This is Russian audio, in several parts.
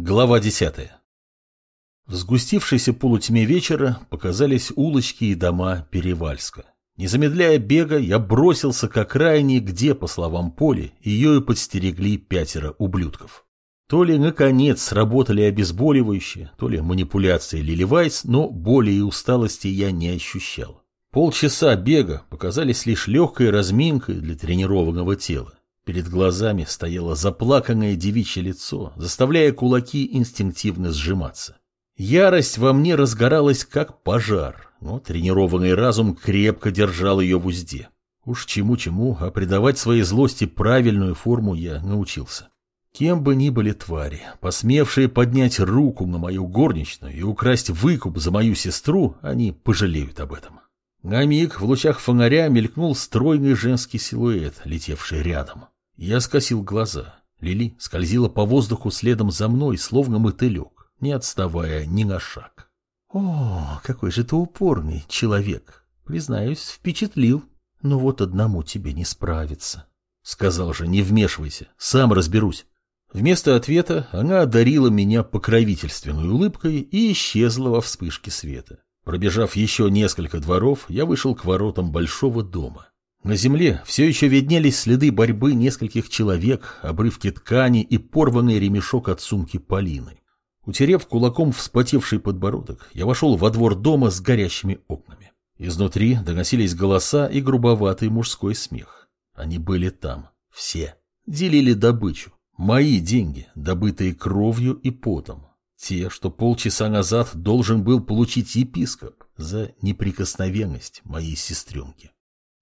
Глава 10. В сгустившейся полутьме вечера показались улочки и дома Перевальска. Не замедляя бега, я бросился к окраине, где, по словам Поли, ее и подстерегли пятеро ублюдков. То ли, наконец, сработали обезболивающие, то ли манипуляции Лиливайс, но боли и усталости я не ощущал. Полчаса бега показались лишь легкой разминкой для тренированного тела. Перед глазами стояло заплаканное девичье лицо, заставляя кулаки инстинктивно сжиматься. Ярость во мне разгоралась как пожар, но тренированный разум крепко держал ее в узде. Уж чему-чему, а придавать своей злости правильную форму я научился. Кем бы ни были твари, посмевшие поднять руку на мою горничную и украсть выкуп за мою сестру, они пожалеют об этом. На миг в лучах фонаря мелькнул стройный женский силуэт, летевший рядом. Я скосил глаза. Лили скользила по воздуху следом за мной, словно мотылек, не отставая ни на шаг. «О, какой же ты упорный человек! Признаюсь, впечатлил. Но вот одному тебе не справиться». Сказал же, не вмешивайся, сам разберусь. Вместо ответа она одарила меня покровительственной улыбкой и исчезла во вспышке света. Пробежав еще несколько дворов, я вышел к воротам большого дома. На земле все еще виднелись следы борьбы нескольких человек, обрывки ткани и порванный ремешок от сумки Полины. Утерев кулаком вспотевший подбородок, я вошел во двор дома с горящими окнами. Изнутри доносились голоса и грубоватый мужской смех. Они были там, все. Делили добычу. Мои деньги, добытые кровью и потом. Те, что полчаса назад должен был получить епископ за неприкосновенность моей сестренки.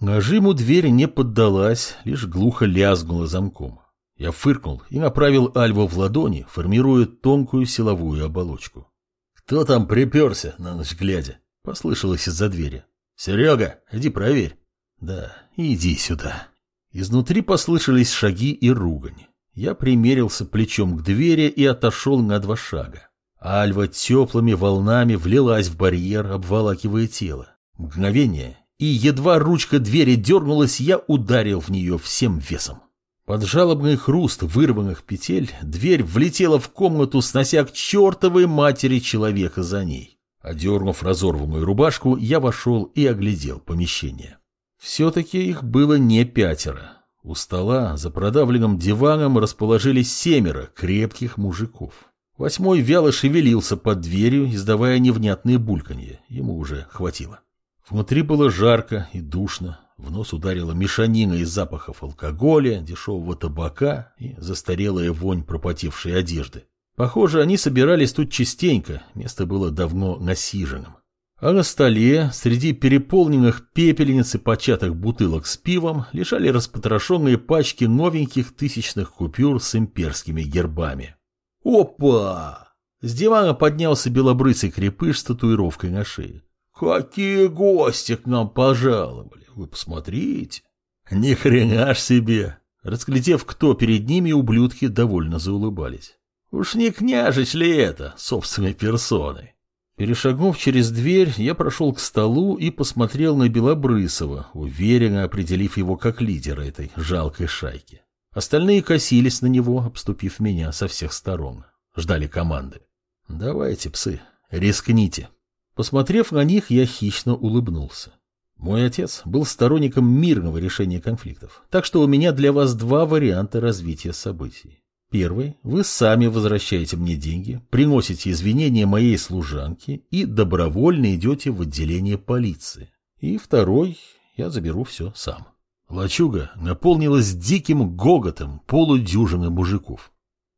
Нажиму дверь не поддалась, лишь глухо лязгнула замком. Я фыркнул и направил Альву в ладони, формируя тонкую силовую оболочку. «Кто там приперся на ночь глядя?» — послышалось из-за двери. «Серега, иди проверь». «Да, иди сюда». Изнутри послышались шаги и ругань. Я примерился плечом к двери и отошел на два шага. Альва теплыми волнами влилась в барьер, обволакивая тело. Мгновение, и едва ручка двери дернулась, я ударил в нее всем весом. Под жалобный хруст вырванных петель дверь влетела в комнату, снося к чертовой матери человека за ней. Одернув разорванную рубашку, я вошел и оглядел помещение. Все-таки их было не пятеро. У стола за продавленным диваном расположились семеро крепких мужиков. Восьмой вяло шевелился под дверью, издавая невнятные бульканье. Ему уже хватило. Внутри было жарко и душно. В нос ударила мешанина из запахов алкоголя, дешевого табака и застарелая вонь пропотевшей одежды. Похоже, они собирались тут частенько, место было давно насиженным. А на столе, среди переполненных пепельниц и початых бутылок с пивом, лежали распотрошенные пачки новеньких тысячных купюр с имперскими гербами. «Опа!» С дивана поднялся белобрысый крепыш с татуировкой на шее. Какие гости к нам пожаловали, вы посмотрите. Ни хрена ж себе. Расглядев, кто перед ними, ублюдки довольно заулыбались. Уж не княжич ли это, собственной персоной? Перешагнув через дверь, я прошел к столу и посмотрел на Белобрысова, уверенно определив его как лидера этой жалкой шайки. Остальные косились на него, обступив меня со всех сторон. Ждали команды. «Давайте, псы, рискните». Посмотрев на них, я хищно улыбнулся. Мой отец был сторонником мирного решения конфликтов, так что у меня для вас два варианта развития событий. Первый – вы сами возвращаете мне деньги, приносите извинения моей служанке и добровольно идете в отделение полиции. И второй – я заберу все сам. Лачуга наполнилась диким гоготом полудюжины мужиков.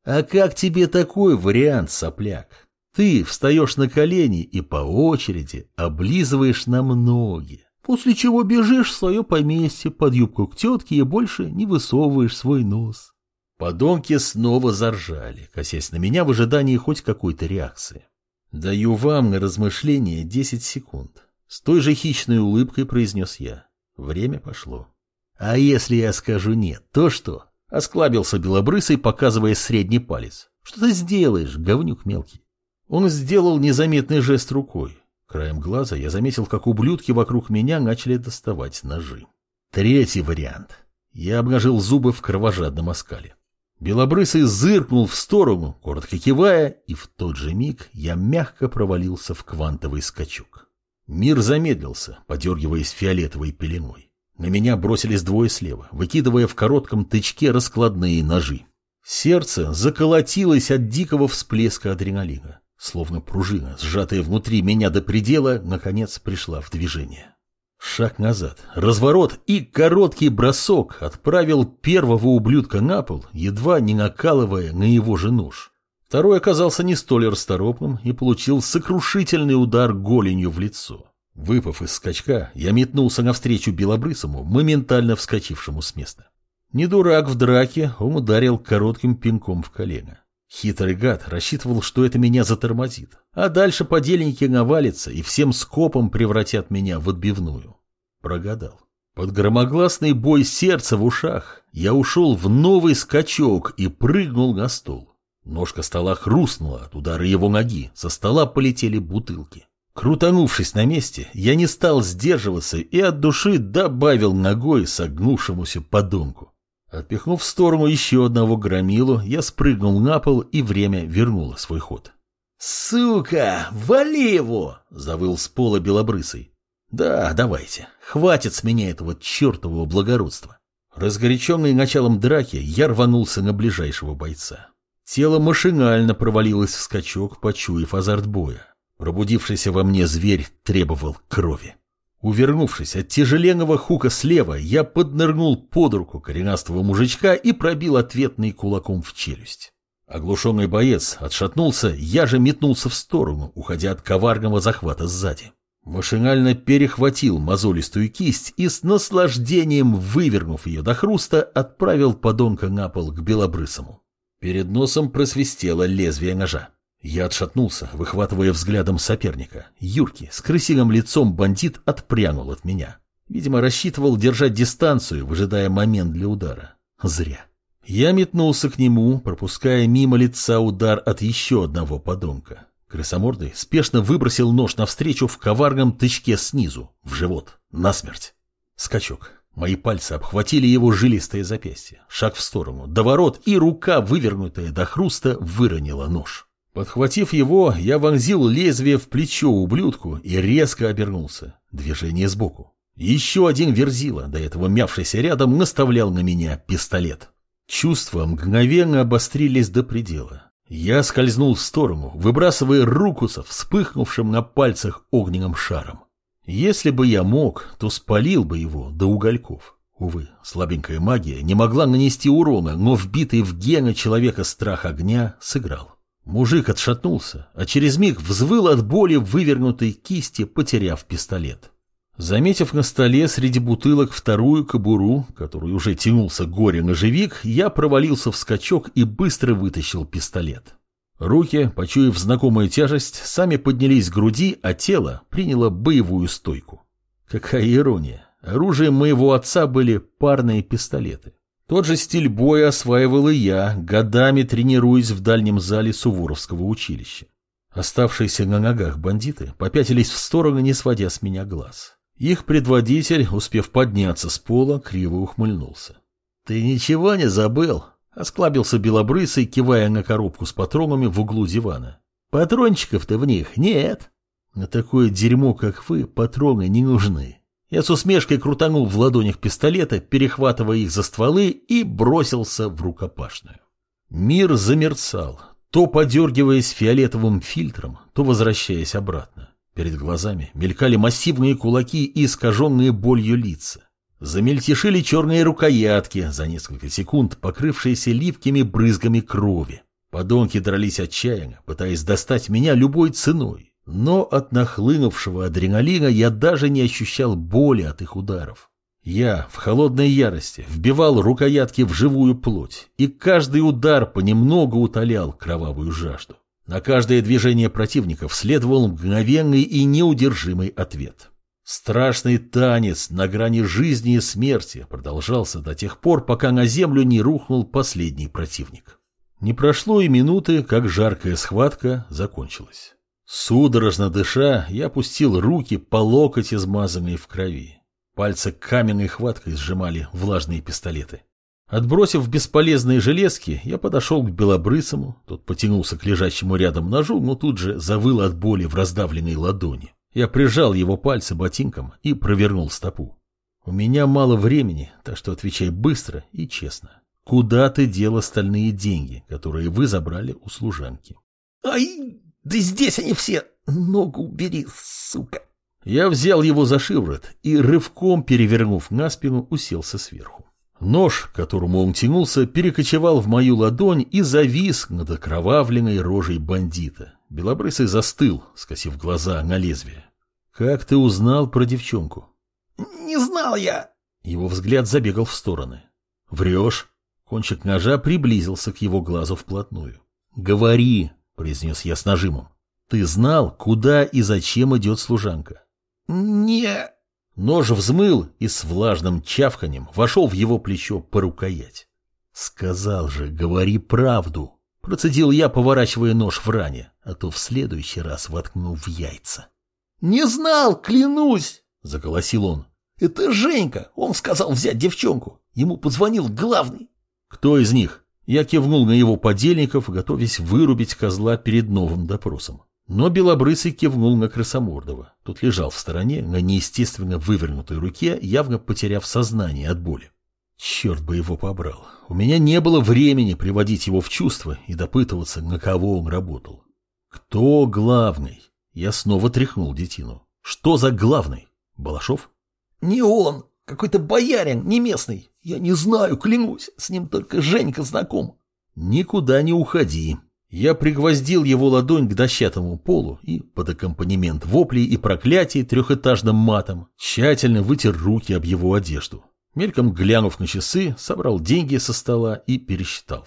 «А как тебе такой вариант, сопляк?» Ты встаешь на колени и по очереди облизываешь нам ноги, после чего бежишь в свое поместье под юбку к тетке и больше не высовываешь свой нос. Подонки снова заржали, косясь на меня в ожидании хоть какой-то реакции. Даю вам на размышление десять секунд. С той же хищной улыбкой произнес я. Время пошло. А если я скажу нет, то что? Осклабился белобрысый, показывая средний палец. Что ты сделаешь, говнюк мелкий? Он сделал незаметный жест рукой. Краем глаза я заметил, как ублюдки вокруг меня начали доставать ножи. Третий вариант. Я обнажил зубы в кровожадном оскале. Белобрысый зыркнул в сторону, коротко кивая, и в тот же миг я мягко провалился в квантовый скачок. Мир замедлился, подергиваясь фиолетовой пеленой. На меня бросились двое слева, выкидывая в коротком тычке раскладные ножи. Сердце заколотилось от дикого всплеска адреналина. Словно пружина, сжатая внутри меня до предела, наконец пришла в движение. Шаг назад, разворот и короткий бросок отправил первого ублюдка на пол, едва не накалывая на его же нож. Второй оказался не столь расторопным и получил сокрушительный удар голенью в лицо. Выпав из скачка, я метнулся навстречу белобрысому, моментально вскочившему с места. Не дурак в драке, он ударил коротким пинком в колено. Хитрый гад рассчитывал, что это меня затормозит, а дальше подельники навалятся и всем скопом превратят меня в отбивную. Прогадал. Под громогласный бой сердца в ушах я ушел в новый скачок и прыгнул на стол. Ножка стола хрустнула от удара его ноги, со стола полетели бутылки. Крутанувшись на месте, я не стал сдерживаться и от души добавил ногой согнувшемуся подонку. Отпихнув в сторону еще одного громилу, я спрыгнул на пол, и время вернуло свой ход. «Сука, вали его!» — завыл с пола белобрысый. «Да, давайте. Хватит с меня этого чертового благородства». Разгоряченный началом драки, я рванулся на ближайшего бойца. Тело машинально провалилось в скачок, почуяв азарт боя. Пробудившийся во мне зверь требовал крови. Увернувшись от тяжеленного хука слева, я поднырнул под руку коренастого мужичка и пробил ответный кулаком в челюсть. Оглушенный боец отшатнулся, я же метнулся в сторону, уходя от коварного захвата сзади. Машинально перехватил мозолистую кисть и с наслаждением, вывернув ее до хруста, отправил подонка на пол к белобрысому. Перед носом просвистело лезвие ножа. Я отшатнулся, выхватывая взглядом соперника. Юрки с крысиным лицом бандит отпрянул от меня. Видимо, рассчитывал держать дистанцию, выжидая момент для удара. Зря. Я метнулся к нему, пропуская мимо лица удар от еще одного подонка. Крысомордый спешно выбросил нож навстречу в коварном тычке снизу, в живот, насмерть. Скачок. Мои пальцы обхватили его жилистое запястье. Шаг в сторону, доворот, и рука, вывернутая до хруста, выронила нож. Подхватив его, я вонзил лезвие в плечо ублюдку и резко обернулся. Движение сбоку. Еще один верзила, до этого мявшийся рядом, наставлял на меня пистолет. Чувства мгновенно обострились до предела. Я скользнул в сторону, выбрасывая руку со вспыхнувшим на пальцах огненным шаром. Если бы я мог, то спалил бы его до угольков. Увы, слабенькая магия не могла нанести урона, но вбитый в гены человека страх огня сыграл. Мужик отшатнулся, а через миг взвыл от боли вывернутой кисти, потеряв пистолет. Заметив на столе среди бутылок вторую кобуру, которую уже тянулся горе-ножевик, я провалился в скачок и быстро вытащил пистолет. Руки, почуяв знакомую тяжесть, сами поднялись к груди, а тело приняло боевую стойку. Какая ирония. Оружием моего отца были парные пистолеты. Тот же стиль боя осваивал и я, годами тренируясь в дальнем зале Суворовского училища. Оставшиеся на ногах бандиты попятились в сторону, не сводя с меня глаз. Их предводитель, успев подняться с пола, криво ухмыльнулся. «Ты ничего не забыл?» — осклабился белобрысый, кивая на коробку с патронами в углу дивана. «Патрончиков-то в них нет. На такое дерьмо, как вы, патроны не нужны. Я с усмешкой крутанул в ладонях пистолета, перехватывая их за стволы, и бросился в рукопашную. Мир замерцал, то подергиваясь фиолетовым фильтром, то возвращаясь обратно. Перед глазами мелькали массивные кулаки и искаженные болью лица. Замельтешили черные рукоятки, за несколько секунд покрывшиеся липкими брызгами крови. Подонки дрались отчаянно, пытаясь достать меня любой ценой. Но от нахлынувшего адреналина я даже не ощущал боли от их ударов. Я в холодной ярости вбивал рукоятки в живую плоть, и каждый удар понемногу утолял кровавую жажду. На каждое движение противников следовал мгновенный и неудержимый ответ. Страшный танец на грани жизни и смерти продолжался до тех пор, пока на землю не рухнул последний противник. Не прошло и минуты, как жаркая схватка закончилась. Судорожно дыша, я опустил руки по локоть, измазанные в крови. Пальцы каменной хваткой сжимали влажные пистолеты. Отбросив бесполезные железки, я подошел к белобрысому, тот потянулся к лежащему рядом ножу, но тут же завыл от боли в раздавленной ладони. Я прижал его пальцы ботинком и провернул стопу. У меня мало времени, так что отвечай быстро и честно. Куда ты дел остальные деньги, которые вы забрали у служанки? Ай, да здесь они все. Ногу убери, сука. Я взял его за шиворот и, рывком перевернув на спину, уселся сверху. Нож, к которому он тянулся, перекочевал в мою ладонь и завис над окровавленной рожей бандита. Белобрысый застыл, скосив глаза на лезвие. «Как ты узнал про девчонку?» «Не знал я!» Его взгляд забегал в стороны. «Врешь?» Кончик ножа приблизился к его глазу вплотную. «Говори!» — произнес я с нажимом. «Ты знал, куда и зачем идет служанка?» «Не...» Нож взмыл и с влажным чавканем вошел в его плечо по рукоять. «Сказал же, говори правду!» Процедил я, поворачивая нож в ране, а то в следующий раз воткну в яйца. «Не знал, клянусь!» — заголосил он. «Это Женька! Он сказал взять девчонку. Ему позвонил главный». «Кто из них?» Я кивнул на его подельников, готовясь вырубить козла перед новым допросом. Но Белобрысый кивнул на Красомордова. Тот лежал в стороне, на неестественно вывернутой руке, явно потеряв сознание от боли. Черт бы его побрал. У меня не было времени приводить его в чувство и допытываться, на кого он работал. Кто главный? Я снова тряхнул детину. Что за главный? Балашов? Не он. Какой-то боярин, не местный. Я не знаю, клянусь. С ним только Женька знаком. Никуда не уходи. Я пригвоздил его ладонь к дощатому полу и, под аккомпанемент воплей и проклятий трехэтажным матом, тщательно вытер руки об его одежду. Мельком глянув на часы, собрал деньги со стола и пересчитал.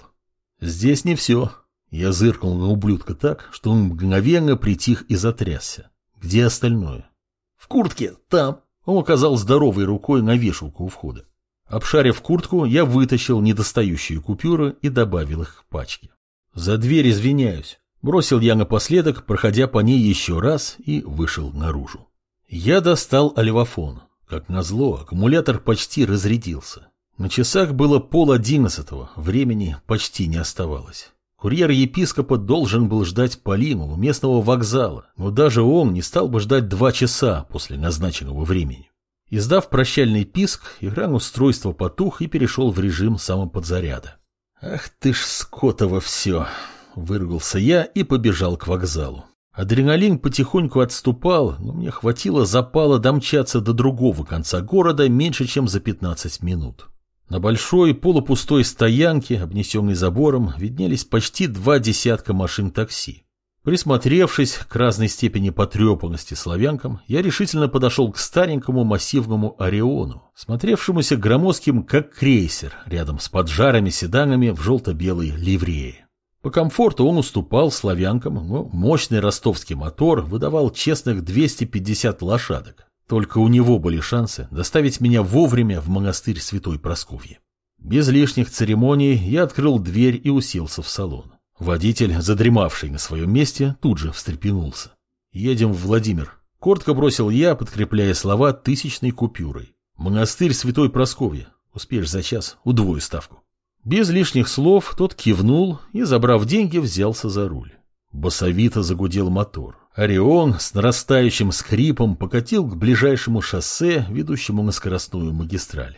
Здесь не все. Я зыркнул на ублюдка так, что он мгновенно притих и затрясся. Где остальное? В куртке, там. Он указал здоровой рукой на вешалку у входа. Обшарив куртку, я вытащил недостающие купюры и добавил их к пачке. «За дверь извиняюсь», — бросил я напоследок, проходя по ней еще раз и вышел наружу. Я достал оливофон. Как назло, аккумулятор почти разрядился. На часах было пол одиннадцатого, времени почти не оставалось. Курьер епископа должен был ждать Полину у местного вокзала, но даже он не стал бы ждать два часа после назначенного времени. Издав прощальный писк, экран устройства потух и перешел в режим самоподзаряда. «Ах ты ж, скотово все!» — выругался я и побежал к вокзалу. Адреналин потихоньку отступал, но мне хватило запала домчаться до другого конца города меньше, чем за 15 минут. На большой полупустой стоянке, обнесенной забором, виднелись почти два десятка машин такси. Присмотревшись к разной степени потрепанности славянкам, я решительно подошел к старенькому массивному Ориону, смотревшемуся громоздким, как крейсер, рядом с поджарыми седанами в желто-белой ливрее. По комфорту он уступал славянкам, но мощный ростовский мотор выдавал честных 250 лошадок. Только у него были шансы доставить меня вовремя в монастырь Святой Просковьи. Без лишних церемоний я открыл дверь и уселся в салон. Водитель, задремавший на своем месте, тут же встрепенулся. «Едем в Владимир», — коротко бросил я, подкрепляя слова тысячной купюрой. «Монастырь Святой Просковья. Успеешь за час, удвою ставку». Без лишних слов тот кивнул и, забрав деньги, взялся за руль. Басовито загудел мотор. Орион с нарастающим скрипом покатил к ближайшему шоссе, ведущему на скоростную магистраль.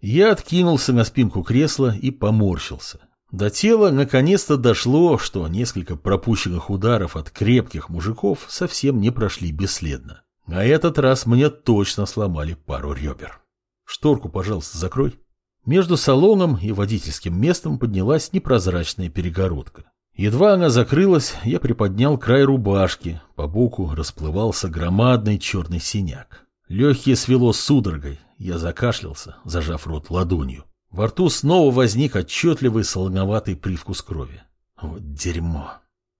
Я откинулся на спинку кресла и поморщился. До тела наконец-то дошло, что несколько пропущенных ударов от крепких мужиков совсем не прошли бесследно. На этот раз мне точно сломали пару ребер. Шторку, пожалуйста, закрой. Между салоном и водительским местом поднялась непрозрачная перегородка. Едва она закрылась, я приподнял край рубашки, по боку расплывался громадный черный синяк. Легкие свело судорогой, я закашлялся, зажав рот ладонью. Во рту снова возник отчетливый солоноватый привкус крови. Вот дерьмо.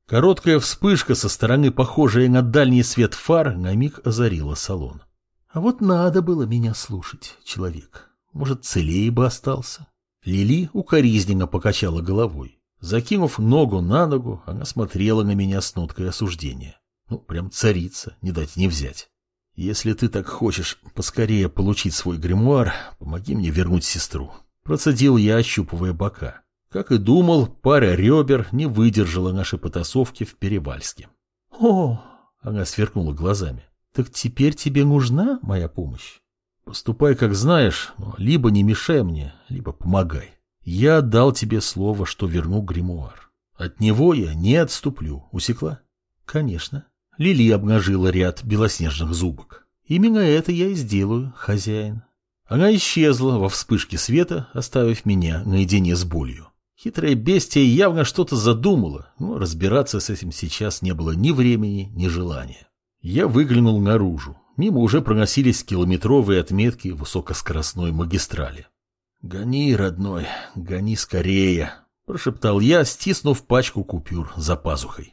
Короткая вспышка со стороны, похожая на дальний свет фар, на миг озарила салон. А вот надо было меня слушать, человек. Может, целее бы остался. Лили укоризненно покачала головой. Закинув ногу на ногу, она смотрела на меня с ноткой осуждения. Ну, прям царица, не дать не взять. Если ты так хочешь поскорее получить свой гримуар, помоги мне вернуть сестру. Процедил я, ощупывая бока. Как и думал, пара ребер не выдержала нашей потасовки в Перевальске. «О!» — она сверкнула глазами. «Так теперь тебе нужна моя помощь? Поступай, как знаешь, но либо не мешай мне, либо помогай. Я дал тебе слово, что верну гримуар. От него я не отступлю. Усекла?» «Конечно». Лили обнажила ряд белоснежных зубок. «Именно это я и сделаю, хозяин». Она исчезла во вспышке света, оставив меня наедине с болью. Хитрая бестия явно что-то задумала, но разбираться с этим сейчас не было ни времени, ни желания. Я выглянул наружу. Мимо уже проносились километровые отметки высокоскоростной магистрали. «Гони, родной, гони скорее», – прошептал я, стиснув пачку купюр за пазухой.